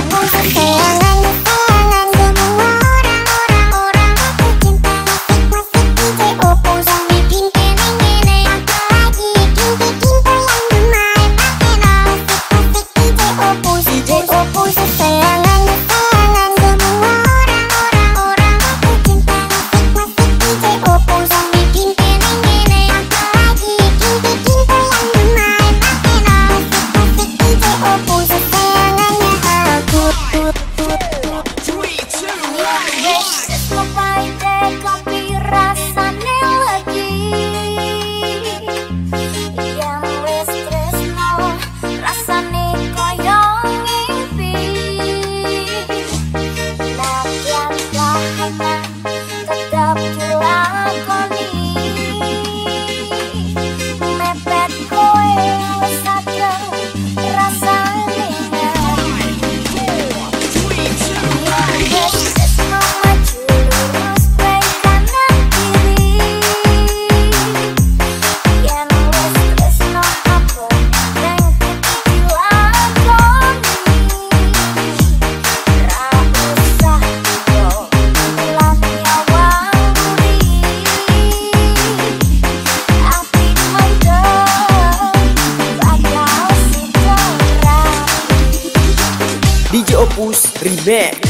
propose a Opus Remix